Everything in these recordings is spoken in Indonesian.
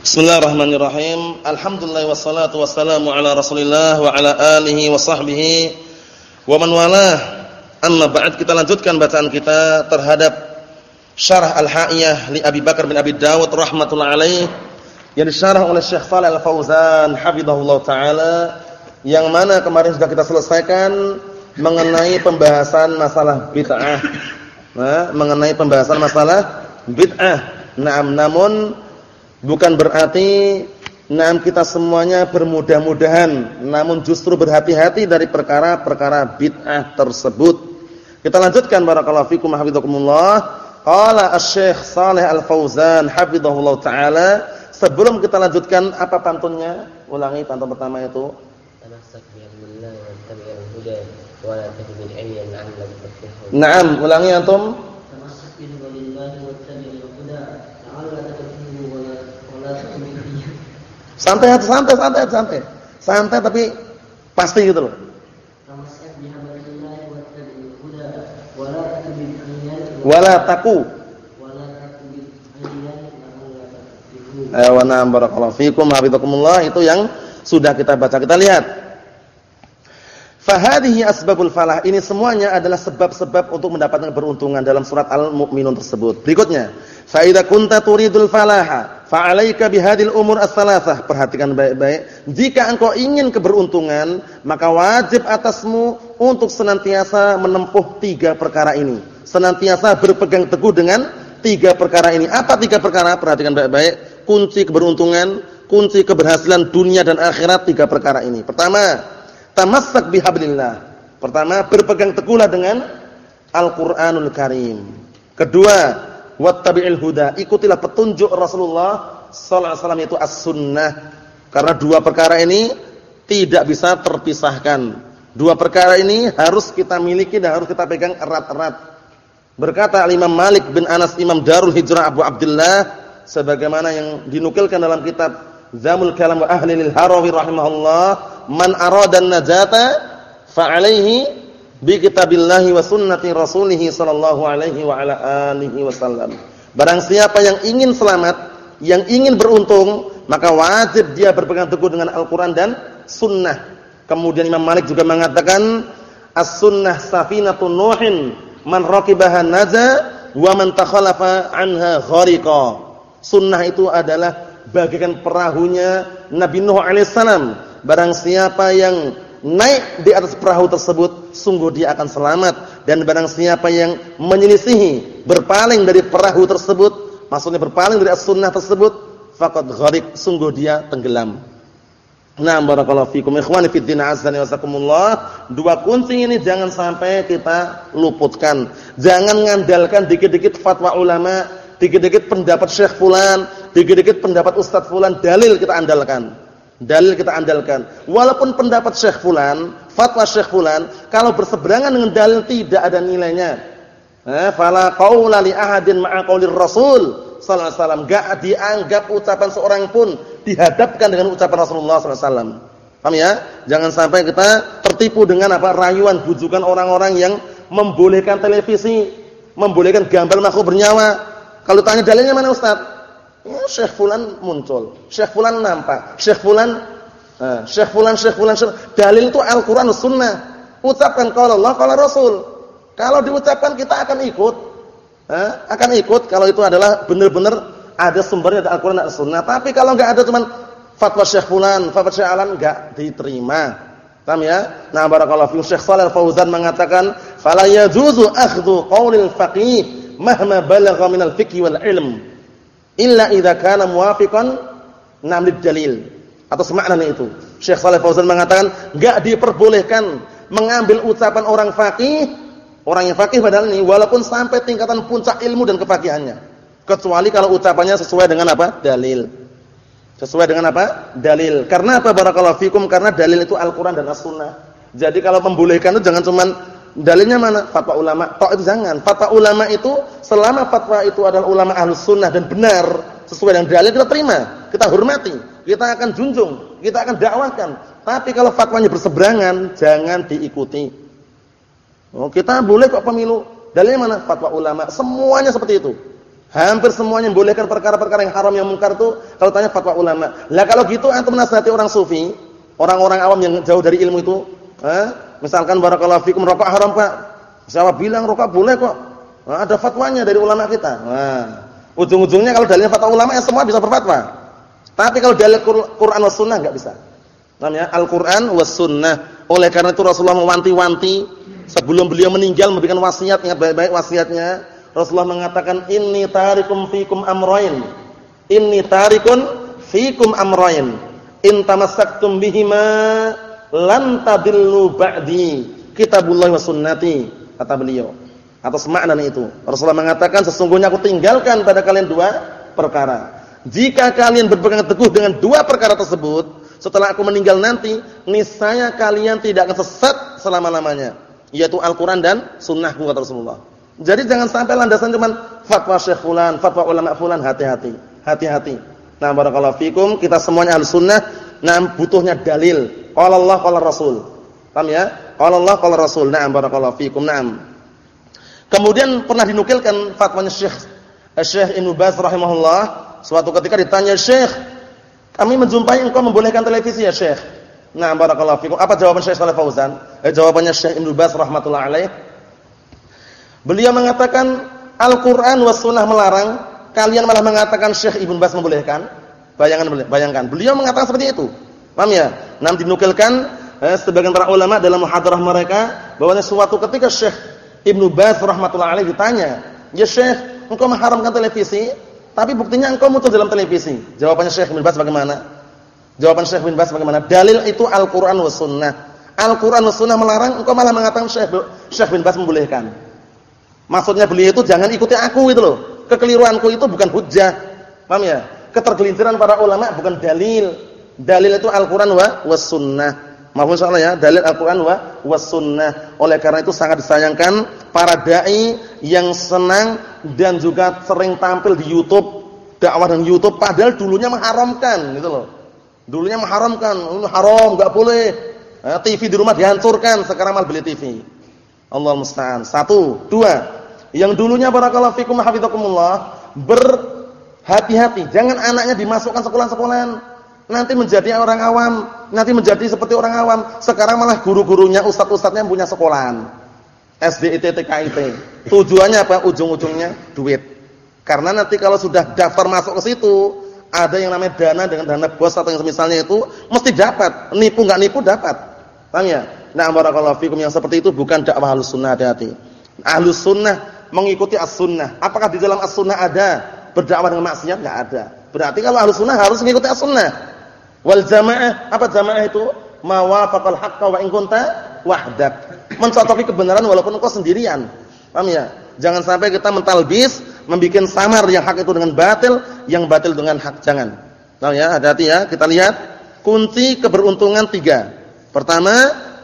Bismillahirrahmanirrahim. Alhamdulillah wassalatu wassalamu ala Rasulillah wa ala alihi wa sahbihi wa man walah. Amma ba'd kita lanjutkan bacaan kita terhadap Syarah Al-Ha'iyah li Abi Bakar bin Abi Dawud rahimatullah alaih yang disyarah oleh Syekh Shalih Al-Fauzan hafizahullah taala yang mana kemarin sudah kita selesaikan mengenai pembahasan masalah bid'ah. Nah, mengenai pembahasan masalah bid'ah. Nah, namun Bukan berarti Nam kita semuanya bermudah-mudahan, namun justru berhati-hati dari perkara-perkara bid'ah tersebut. Kita lanjutkan barakallahu fikum hafizakumullah. Qala Asy-Syaikh Shalih Al-Fauzan hafizahullah taala, sebelum kita lanjutkan apa pantunnya? Ulangi pantun pertama itu. Naam, ulangi antum. Santai aja, santai, santai, santai. Santai tapi pasti gitu loh. Wala taku. Ayo barakallahu fikum hafizakumullah itu yang sudah kita baca. Kita lihat. Fahadhihi asbabul falah. Ini semuanya adalah sebab-sebab untuk mendapatkan keberuntungan dalam surat Al-Mu'minun tersebut. Berikutnya, fa kunta turidul falaha Fa'alaika bihadil umur as-salasah. Perhatikan baik-baik. Jika engkau ingin keberuntungan, maka wajib atasmu untuk senantiasa menempuh tiga perkara ini. Senantiasa berpegang teguh dengan tiga perkara ini. Apa tiga perkara? Perhatikan baik-baik. Kunci keberuntungan, kunci keberhasilan dunia dan akhirat tiga perkara ini. Pertama, tamassak bihablillah. Pertama, berpegang teguhlah dengan Al-Qur'anul Karim. Kedua, wattabi'il huda. Ikutilah petunjuk Rasulullah sallallahu alaihi wasallam itu as-sunnah. Karena dua perkara ini tidak bisa terpisahkan. Dua perkara ini harus kita miliki dan harus kita pegang erat-erat. Berkata Imam Malik bin Anas Imam Darul Hijrah Abu Abdullah sebagaimana yang dinukilkan dalam kitab Zamul Kalam wa Ahli lil Harawi rahimahullah, man arada an-najata fa alaihi bi kitabillahi wa sunnati rasulih sallallahu alaihi wa ala alihi wasallam. Barang siapa yang ingin selamat, yang ingin beruntung, maka wajib dia berpegang teguh dengan Al-Qur'an dan sunnah. Kemudian Imam Malik juga mengatakan as-sunnah safinatun nuhin man raqibaha naja wa man takhalafa anha ghariqa. Sunnah itu adalah bagaikan perahunya Nabi Nuh alaihissalam. Barang siapa yang naik di atas perahu tersebut, sungguh dia akan selamat. Dan barang siapa yang menyelisihi, berpaling dari perahu tersebut, maksudnya berpaling dari as-sunnah tersebut, faqad gharik, sungguh dia tenggelam. Nah, barakallahu fikum ikhwani fid din azza wa Dua kunci ini jangan sampai kita luputkan. Jangan ngandalkan dikit-dikit fatwa ulama, dikit-dikit pendapat Syekh fulan, dikit-dikit pendapat Ustaz fulan, dalil kita andalkan. Dalil kita andalkan. Walaupun pendapat Syekh Fulan, fatwa Syekh Fulan, kalau berseberangan dengan dalil tidak ada nilainya. Eh, fala qaula li ahadin ma'a qaulir Rasul sallallahu alaihi wasallam. Enggak dianggap ucapan seorang pun dihadapkan dengan ucapan Rasulullah sallallahu alaihi wasallam. Paham ya? Jangan sampai kita tertipu dengan apa rayuan bujukan orang-orang yang membolehkan televisi, membolehkan gambar makhluk bernyawa. Kalau tanya dalilnya mana Ustaz? Ya, Syekh fulan muncul, Syekh fulan nampak, Syekh fulan nah, Syekh fulan Syekh fulan Syekh. dalil itu Al-Qur'an Sunnah. Ucapkan kalau Allah, kalau Rasul. Kalau diucapkan kita akan ikut. Eh, akan ikut kalau itu adalah benar-benar ada sumbernya Al-Qur'an dan Sunnah. Tapi kalau enggak ada cuman fatwa Syekh fulan, fatwa Syekh Alan enggak diterima. Paham ya? Nah, barakallahu fi Syekh Shalal Fauzan mengatakan, "Fala yajuzu akhdhu qaulil faqih mahma balagha minal fiqh wal ilm." Illa idza kana muwafiqan namlid dalil atau semakna itu. Syekh Shalih Fauzan mengatakan enggak diperbolehkan mengambil ucapan orang faqih, orang yang faqih padahal ini walaupun sampai tingkatan puncak ilmu dan kefaqihannya. Kecuali kalau ucapannya sesuai dengan apa? Dalil. Sesuai dengan apa? Dalil. Karena apa barakallahu fikum? Karena dalil itu Al-Qur'an dan As-Sunnah. Jadi kalau membolehkan itu jangan cuman Dalilnya mana? Fatwa ulama. Tok itu jangan. Fatwa ulama itu selama fatwa itu adalah ulama ahlus sunnah dan benar sesuai dengan dalil kita terima, kita hormati, kita akan junjung, kita akan dakwakan. Tapi kalau fatwanya berseberangan, jangan diikuti. Oh, kita boleh kok pemilu. Dalilnya mana? Fatwa ulama. Semuanya seperti itu. Hampir semuanya membolehkan perkara-perkara yang haram yang mungkar itu kalau tanya fatwa ulama. Lah kalau gitu antum nasihati orang sufi, orang-orang awam yang jauh dari ilmu itu, eh? Misalkan barakallahu fikum rokok haram Pak. Siapa bilang rokok boleh kok? Nah, ada fatwanya dari ulama kita. Nah, ujung-ujungnya kalau dalilnya fatwa ulama ya semua bisa berfatwa. Tapi kalau dalil Quran was sunnah enggak bisa. Namanya Al-Qur'an was sunnah. Oleh karena itu Rasulullah mewanti-wanti sebelum beliau meninggal memberikan wasiat, ingat baik-baik wasiatnya Rasulullah mengatakan inni tarikum fikum amrayn. Inni tarikun fikum amrayn. In tamassaktum bihima lan tadillu ba'di. Kitabullah wa sunnati kata beliau. Atas makna itu. Rasulullah mengatakan sesungguhnya aku tinggalkan pada kalian dua perkara. Jika kalian berpegang teguh dengan dua perkara tersebut, setelah aku meninggal nanti, niscaya kalian tidak akan sesat selama-lamanya, yaitu Al-Qur'an dan sunnahku kata Rasulullah. Jadi jangan sampai landasan cuma fatwa Syekh fulan, fatwa ulama fulan, hati-hati. Hati-hati. Nah, barakallahu fikum, kita semuanya Ahlussunnah, nah butuhnya dalil. Qala Allah, qala Rasul. Paham ya? Qala Allah, qala Rasul. Nah, barakallahu fikum. Naam. Kemudian pernah dinukilkan fatwanya Syekh eh, Syekh Ibnu Baz rahimahullah, suatu ketika ditanya, "Syekh, kami menjumpai engkau membolehkan televisi ya, Syekh?" Nah, barakallahu fikum. Apa jawaban Syekh Shalih Fauzan? Eh, jawabannya Syekh Ibnu Baz rahimatullah alaih Beliau mengatakan Al-Qur'an was sunnah melarang, kalian malah mengatakan Syekh Ibnu Bas membolehkan. Bayangkan bayangkan. Beliau mengatakan seperti itu. Paham ya? Nam dinukilkan eh, sebagian para ulama dalam muhadarah mereka bahwa suatu ketika Syekh Ibnu Bas rahimatullah alaihi ditanya, "Ya Syekh, engkau mengharamkan televisi, tapi buktinya engkau muncul dalam televisi." Jawabannya Syekh Ibnu Bas bagaimana? Jawaban Syekh Ibnu Bas bagaimana? Dalil itu Al-Qur'an was sunnah. Al-Qur'an was sunnah melarang, engkau malah mengatakan Syekh Syekh Ibnu Bas membolehkan. Maksudnya beliau itu jangan ikuti aku itu loh. Kekeliruanku itu bukan hujjah. Paham ya? Ketergelinciran para ulama bukan dalil. Dalil itu Al-Qur'an wa was sunnah. Maafun insyaallah ya, dalil Al-Qur'an wa was sunnah. Oleh karena itu sangat disayangkan para dai yang senang dan juga sering tampil di YouTube, dakwah dan YouTube padahal dulunya mengharamkan gitu loh. Dulunya mengharamkan, haram, enggak boleh. Eh, TV di rumah dihancurkan, sekarang malah beli TV. Allah musta'an. Satu, dua. Yang dulunya barakallahu fikum hafizakumullah berhati-hati, jangan anaknya dimasukkan sekolah-sekolahan. Nanti menjadi orang awam, nanti menjadi seperti orang awam. Sekarang malah guru-gurunya, ustaz-ustaznya punya sekolahan. SD, IT, TKIT. Tujuannya apa? Ujung-ujungnya duit. Karena nanti kalau sudah daftar masuk ke situ, ada yang namanya dana dengan dana bos atau yang semisalnya itu mesti dapat. Nipu enggak nipu dapat. Paham ya? Nah, barakallahu fikum yang seperti itu bukan dakwah Ahlussunnah hati-hati. Ahlussunnah mengikuti as-sunnah. Apakah di dalam as-sunnah ada berdakwah dengan maksiat? Enggak ada. Berarti kalau harus sunnah harus mengikuti as-sunnah. Wal jamaah, apa jamaah itu? Mawafaqal haqqa wa in kunta wahdak. Mencocoki kebenaran walaupun engkau sendirian. Paham ya? Jangan sampai kita mentalbis, membuat samar yang hak itu dengan batil, yang batil dengan hak. Jangan. Nah ya, hati-hati ya. Kita lihat kunci keberuntungan tiga. Pertama,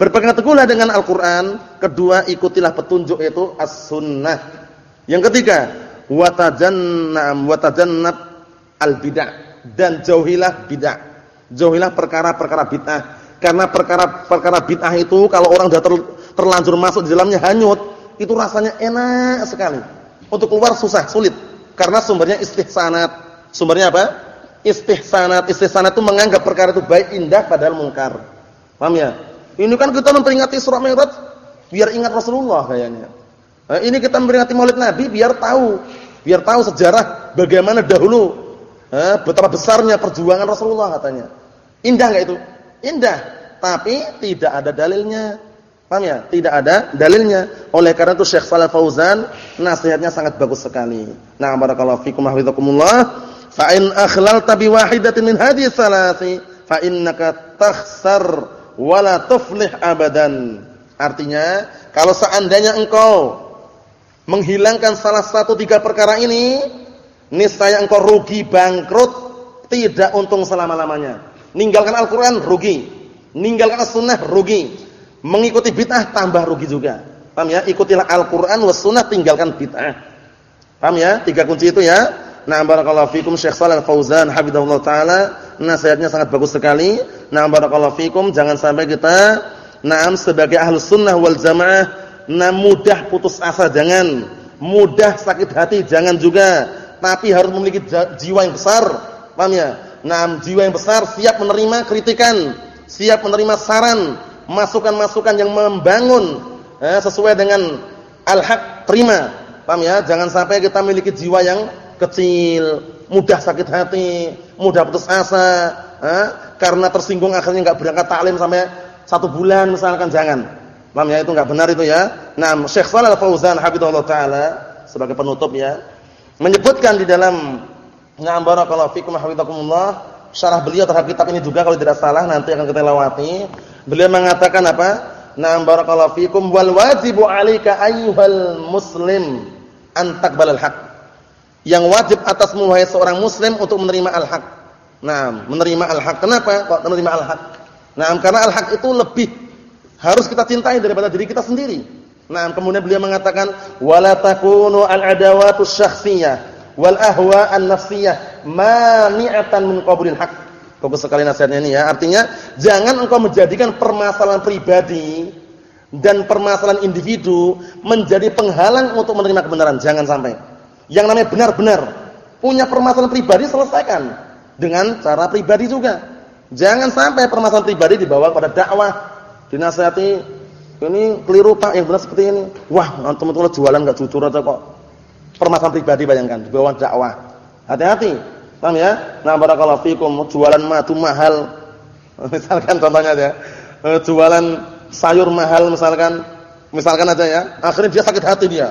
Berpegang teguhlah dengan Al-Qur'an, kedua ikutilah petunjuk itu as-sunnah. Yang ketiga, watajannam watajannab al-bid'ah dan jauhilah bid'ah. Jauhilah perkara-perkara bid'ah. Karena perkara-perkara bid'ah itu kalau orang sudah ter, terlanjur masuk di dalamnya hanyut, itu rasanya enak sekali. Untuk keluar susah, sulit. Karena sumbernya istihsanat. Sumbernya apa? Istihsanat. Istihsanat itu menganggap perkara itu baik, indah padahal mungkar. Paham ya? Ini kan kita memperingati surah Mi'raj biar ingat Rasulullah kayaknya. Nah, ini kita memperingati Maulid Nabi biar tahu, biar tahu sejarah bagaimana dahulu eh, betapa besarnya perjuangan Rasulullah katanya. Indah enggak itu? Indah, tapi tidak ada dalilnya. Paham ya? Tidak ada dalilnya. Oleh karena itu Syekh Shalal Fauzan nasihatnya sangat bagus sekali. Nah, barakallahu fikum wa hafizakumullah. Fa in akhlalta bi wahidatin min hadhihi salasi fa innaka takhsar wala tuflih abadan. Artinya, kalau seandainya engkau menghilangkan salah satu tiga perkara ini, niscaya engkau rugi bangkrut, tidak untung selama-lamanya. Ninggalkan Al-Qur'an rugi, ninggalkan As-Sunnah rugi, mengikuti bid'ah tambah rugi juga. Paham ya? Ikutilah Al-Qur'an was sunnah, tinggalkan bid'ah. Paham ya? Tiga kunci itu ya. Nah, barakallahu fikum Syekh Shalal Fauzan hafizahullah taala, nasihatnya sangat bagus sekali. Nah, barakallahu fikum jangan sampai kita na'am sebagai ahlus sunnah wal jamaah nah mudah putus asa jangan, mudah sakit hati jangan juga. tapi harus memiliki jiwa yang besar. Paham ya? Nah, jiwa yang besar siap menerima kritikan, siap menerima saran, masukan-masukan yang membangun eh, sesuai dengan al-haq, terima. Paham ya? Jangan sampai kita memiliki jiwa yang kecil, mudah sakit hati, mudah putus asa, eh, karena tersinggung akhirnya enggak berangkat taklim sampai satu bulan misalkan jangan. Paham ya? Itu enggak benar itu ya. Nah, Syekh Shalal Fauzan hafizallahu taala sebagai penutup ya, menyebutkan di dalam Na'am barakallahu fikum hafizakumullah syarah beliau terhadap kitab ini juga kalau tidak salah nanti akan kita lewati. Beliau mengatakan apa? Na'am barakallahu fikum wal wajibu 'alaika ayyuhal muslim an taqbalal haq. Yang wajib atasmu wahai seorang muslim untuk menerima al-haq. Nah, menerima al-haq. Kenapa kok menerima al-haq? Nah, karena al-haq itu lebih harus kita cintai daripada diri kita sendiri. Nah, kemudian beliau mengatakan wala takunu al-adawatu syakhsiyah wal ahwa an-nafsiyah mani'atan min qabulil haq. Fokus sekali nasihatnya ini ya. Artinya jangan engkau menjadikan permasalahan pribadi dan permasalahan individu menjadi penghalang untuk menerima kebenaran. Jangan sampai. Yang namanya benar-benar punya permasalahan pribadi selesaikan dengan cara pribadi juga. Jangan sampai permasalahan pribadi dibawa pada dakwah, dinasihati ini keliru Pak, yang benar seperti ini. Wah, teman-teman jualan enggak jujur aja kok permasalahan pribadi bayangkan di bawah dakwah. Hati-hati. Paham ya? Nah, barakallahu fikum jualan madu mahal. Misalkan contohnya ya. Jualan sayur mahal misalkan. Misalkan aja ya. Akhirnya dia sakit hati dia.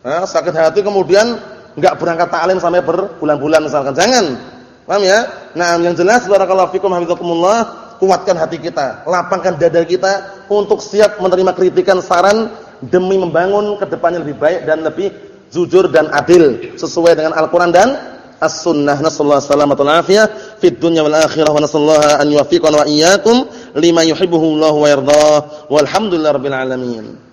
Nah, sakit hati kemudian enggak berangkat taklim sampai berbulan-bulan misalkan. Jangan. Paham ya? Nah, yang jelas barakallahu fikum hafizakumullah, kuatkan hati kita, lapangkan dada kita untuk siap menerima kritikan, saran demi membangun ke depannya lebih baik dan lebih jujur dan adil sesuai dengan Al-Qur'an dan As-Sunnah. Nasallahu salamatul afiyah fid dunya wal akhirah wa nasallahu an yuwaffiqana wa iyyakum lima yuhibbuhu Allah wa yardah. Walhamdulillahirabbil alamin.